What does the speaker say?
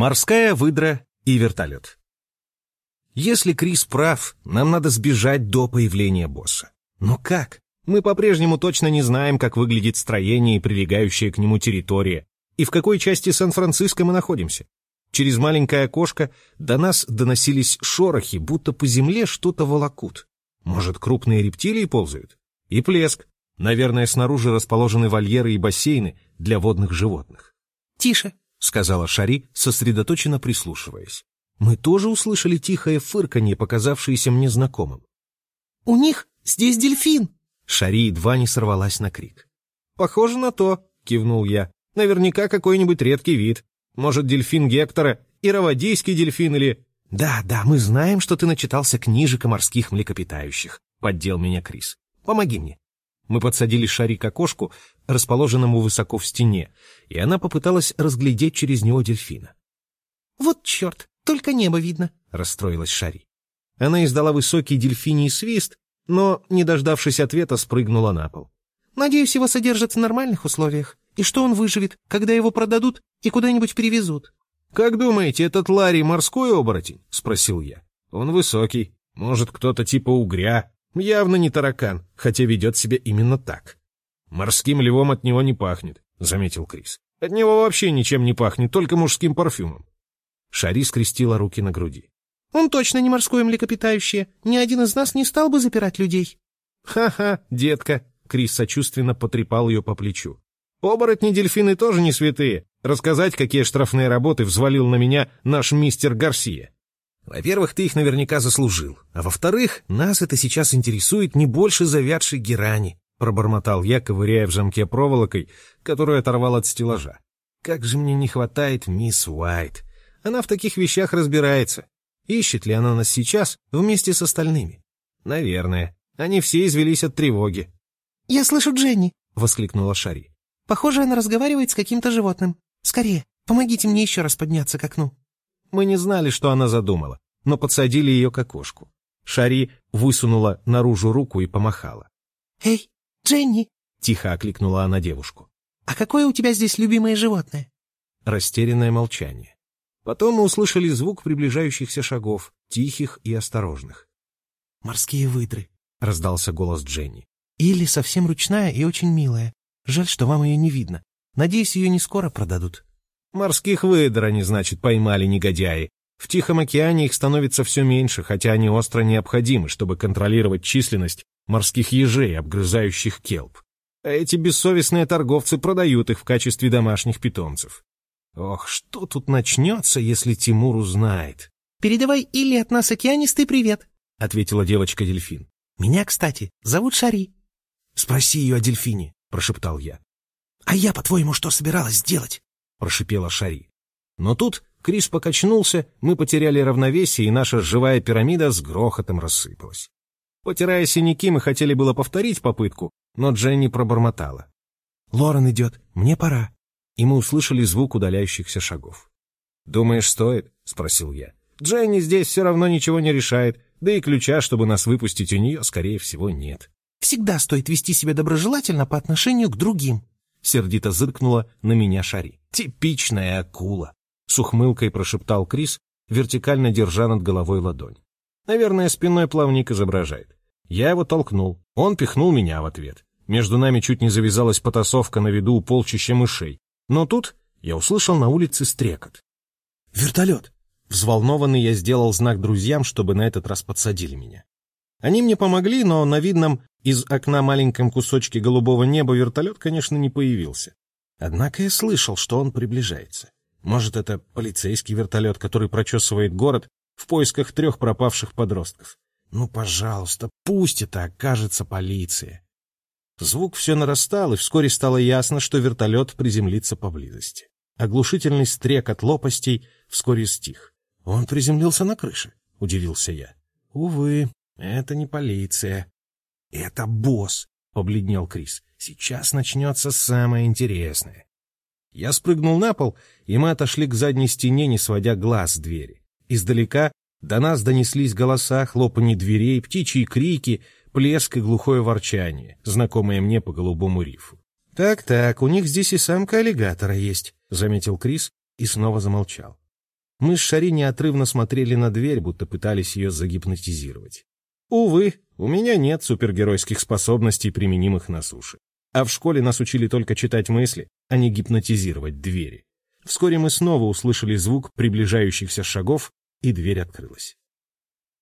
Морская выдра и вертолет. Если Крис прав, нам надо сбежать до появления босса. Но как? Мы по-прежнему точно не знаем, как выглядит строение и прилегающая к нему территория, и в какой части Сан-Франциско мы находимся. Через маленькое окошко до нас доносились шорохи, будто по земле что-то волокут. Может, крупные рептилии ползают? И плеск. Наверное, снаружи расположены вольеры и бассейны для водных животных. «Тише», — сказала Шари, сосредоточенно прислушиваясь. Мы тоже услышали тихое фырканье, показавшееся мне знакомым. «У них здесь дельфин!» Шари едва не сорвалась на крик. «Похоже на то», — кивнул я. «Наверняка какой-нибудь редкий вид. Может, дельфин Гектора, ироводийский дельфин или...» «Да, да, мы знаем, что ты начитался книжек о морских млекопитающих», — поддел меня Крис. «Помоги мне». Мы подсадили Шари к окошку, расположенному высоко в стене, и она попыталась разглядеть через него дельфина. «Вот черт, только небо видно», — расстроилась Шари. Она издала высокий дельфиний свист, но, не дождавшись ответа, спрыгнула на пол. «Надеюсь, его содержат в нормальных условиях, и что он выживет, когда его продадут и куда-нибудь перевезут». «Как думаете, этот Ларри морской оборотень?» — спросил я. «Он высокий. Может, кто-то типа угря. Явно не таракан, хотя ведет себя именно так». «Морским львом от него не пахнет», — заметил Крис. «От него вообще ничем не пахнет, только мужским парфюмом». Шари скрестила руки на груди. «Он точно не морское млекопитающее. Ни один из нас не стал бы запирать людей». «Ха-ха, детка!» — Крис сочувственно потрепал ее по плечу. «Оборотни-дельфины тоже не святые. Рассказать, какие штрафные работы взвалил на меня наш мистер Гарсия. Во-первых, ты их наверняка заслужил. А во-вторых, нас это сейчас интересует не больше завядшей герани», — пробормотал я, ковыряя в замке проволокой, которую оторвал от стеллажа. «Как же мне не хватает мисс Уайт!» Она в таких вещах разбирается. Ищет ли она нас сейчас вместе с остальными? Наверное. Они все извелись от тревоги. «Я слышу Дженни!» — воскликнула Шари. «Похоже, она разговаривает с каким-то животным. Скорее, помогите мне еще раз подняться к окну». Мы не знали, что она задумала, но подсадили ее к окошку. Шари высунула наружу руку и помахала. «Эй, Дженни!» — тихо окликнула она девушку. «А какое у тебя здесь любимое животное?» Растерянное молчание. Потом мы услышали звук приближающихся шагов, тихих и осторожных. «Морские выдры», — раздался голос Дженни. «Или совсем ручная и очень милая. Жаль, что вам ее не видно. Надеюсь, ее не скоро продадут». «Морских выдр они, значит, поймали негодяи. В Тихом океане их становится все меньше, хотя они остро необходимы, чтобы контролировать численность морских ежей, обгрызающих келп. А эти бессовестные торговцы продают их в качестве домашних питомцев. Ох, что тут начнется, если Тимур узнает? «Передавай Илли от нас океанистый привет», — ответила девочка-дельфин. «Меня, кстати, зовут Шари». «Спроси ее о дельфине», — прошептал я. «А я, по-твоему, что собиралась сделать?» — прошипела Шари. Но тут Крис покачнулся, мы потеряли равновесие, и наша живая пирамида с грохотом рассыпалась. Потирая синяки, мы хотели было повторить попытку, но Дженни пробормотала. «Лорен идет, мне пора» и мы услышали звук удаляющихся шагов. «Думаешь, стоит?» — спросил я. «Дженни здесь все равно ничего не решает, да и ключа, чтобы нас выпустить, у нее, скорее всего, нет». «Всегда стоит вести себя доброжелательно по отношению к другим», — сердито зыркнула на меня Шари. «Типичная акула», — с ухмылкой прошептал Крис, вертикально держа над головой ладонь. «Наверное, спинной плавник изображает. Я его толкнул, он пихнул меня в ответ. Между нами чуть не завязалась потасовка на виду у полчища мышей. Но тут я услышал на улице стрекот. «Вертолет!» Взволнованный я сделал знак друзьям, чтобы на этот раз подсадили меня. Они мне помогли, но на видном из окна маленьком кусочке голубого неба вертолет, конечно, не появился. Однако я слышал, что он приближается. Может, это полицейский вертолет, который прочесывает город в поисках трех пропавших подростков. Ну, пожалуйста, пусть это окажется полиция. Звук все нарастал, и вскоре стало ясно, что вертолет приземлится поблизости. Оглушительный стрек от лопастей вскоре стих. «Он приземлился на крыше», — удивился я. «Увы, это не полиция». «Это босс», — побледнел Крис. «Сейчас начнется самое интересное». Я спрыгнул на пол, и мы отошли к задней стене, не сводя глаз с двери. Издалека до нас донеслись голоса, хлопанье дверей, птичьи крики — плеск и глухое ворчание, знакомое мне по голубому рифу. «Так-так, у них здесь и самка аллигатора есть», — заметил Крис и снова замолчал. Мы с Шари неотрывно смотрели на дверь, будто пытались ее загипнотизировать. Увы, у меня нет супергеройских способностей, применимых на суше. А в школе нас учили только читать мысли, а не гипнотизировать двери. Вскоре мы снова услышали звук приближающихся шагов, и дверь открылась.